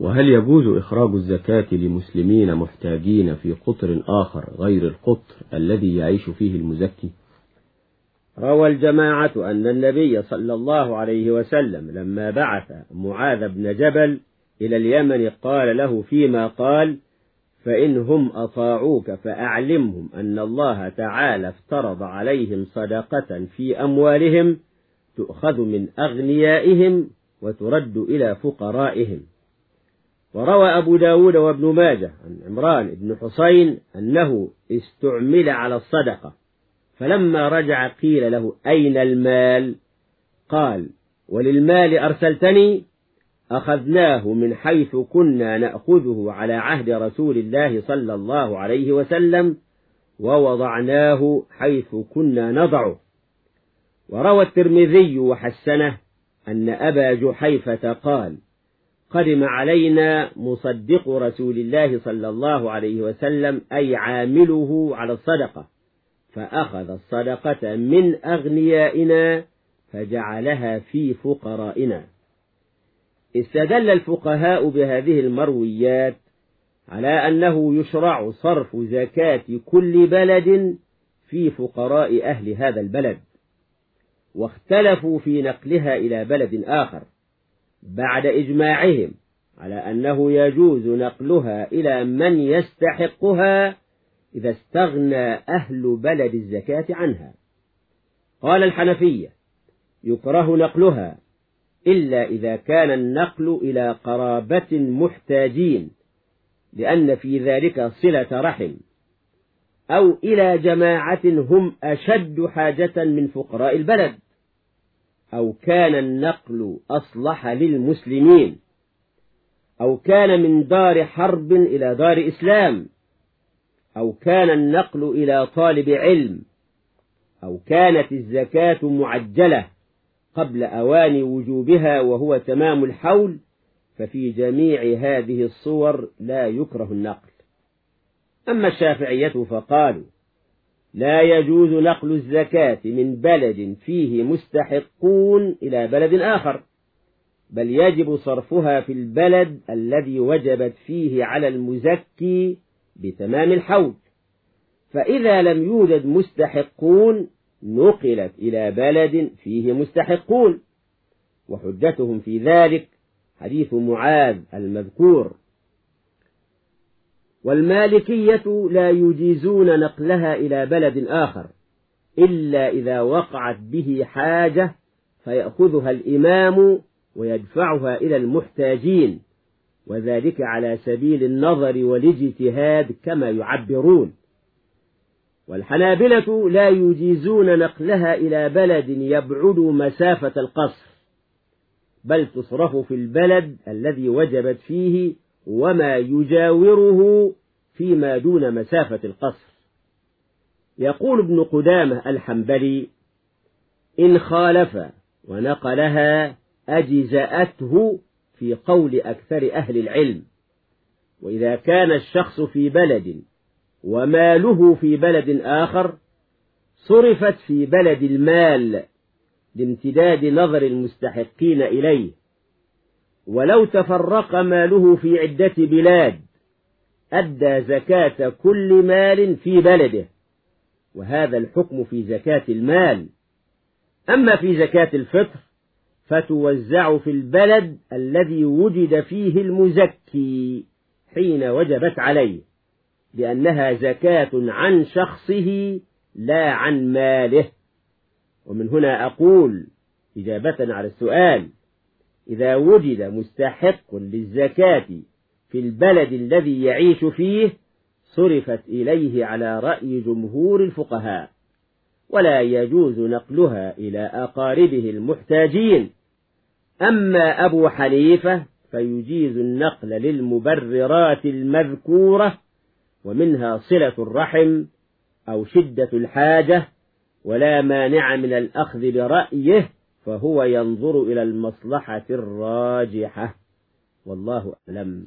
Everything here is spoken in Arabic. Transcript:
وهل يجوز إخراج الزكاة لمسلمين محتاجين في قطر آخر غير القطر الذي يعيش فيه المزكي؟ روى الجماعة أن النبي صلى الله عليه وسلم لما بعث معاذ بن جبل إلى اليمن قال له فيما قال فإنهم أطاعوك فأعلمهم أن الله تعالى افترض عليهم صدقة في أموالهم تؤخذ من أغنيائهم وترد إلى فقرائهم. وروى أبو داود وابن ماجه عن عمران بن حسين أنه استعمل على الصدقة فلما رجع قيل له أين المال؟ قال وللمال أرسلتني؟ أخذناه من حيث كنا نأخذه على عهد رسول الله صلى الله عليه وسلم ووضعناه حيث كنا نضعه. وروى الترمذي وحسنه أن أبا جحيفة قال قدم علينا مصدق رسول الله صلى الله عليه وسلم أي عامله على الصدقة. فأخذ الصدقة من أغنيائنا فجعلها في فقرائنا. استدل الفقهاء بهذه المرويات على أنه يشرع صرف زكاة كل بلد في فقراء أهل هذا البلد واختلفوا في نقلها إلى بلد آخر. بعد إجماعهم على أنه يجوز نقلها إلى من يستحقها إذا استغنى أهل بلد الزكاة عنها. قال الحنفية يكره نقلها إلا إذا كان النقل إلى قرابة محتاجين لأن في ذلك صلة رحم أو إلى جماعة هم أشد حاجة من فقراء البلد. أو كان النقل أصلح للمسلمين أو كان من دار حرب إلى دار إسلام أو كان النقل إلى طالب علم أو كانت الزكاة معجلة قبل أوان وجوبها وهو تمام الحول ففي جميع هذه الصور لا يكره النقل. أما الشافعية فقالوا لا يجوز نقل الزكاة من بلد فيه مستحقون إلى بلد آخر بل يجب صرفها في البلد الذي وجبت فيه على المزكي بتمام الحول. فإذا لم يوجد مستحقون نقلت إلى بلد فيه مستحقون وحجتهم في ذلك حديث معاذ المذكور. والمالكية لا يجيزون نقلها إلى بلد آخر إلا إذا وقعت به حاجة فيأخذها الإمام ويدفعها إلى المحتاجين وذلك على سبيل النظر والاجتهاد كما يعبرون. والحنابلة لا يجيزون نقلها إلى بلد يبعد مسافة القصر بل تصرف في البلد الذي وجبت فيه وما يجاوره فيما دون مسافة القصر. يقول ابن قدامة الحنبلي إن خالف ونقلها أجزأته في قول أكثر أهل العلم. وإذا كان الشخص في بلد وماله في بلد آخر صرفت في بلد المال لامتداد نظر المستحقين إليه. ولو تفرق ماله في عدة بلاد أدى زكاة كل مال في بلده وهذا الحكم في زكاة المال. أما في زكاة الفطر فتوزع في البلد الذي وجد فيه المزكي حين وجبت عليه لأنها زكاة عن شخصه لا عن ماله. ومن هنا أقول إجابة على السؤال إذا وجد مستحق للزكاة في البلد الذي يعيش فيه صرفت إليه على رأي جمهور الفقهاء. ولا يجوز نقلها إلى أقاربه المحتاجين. أما أبو حنيفة فيجيز النقل للمبررات المذكورة ومنها صلة الرحم أو شدة الحاجة ولا مانع من الأخذ برأيه فهو ينظر إلى المصلحة الراجحة. والله أعلم.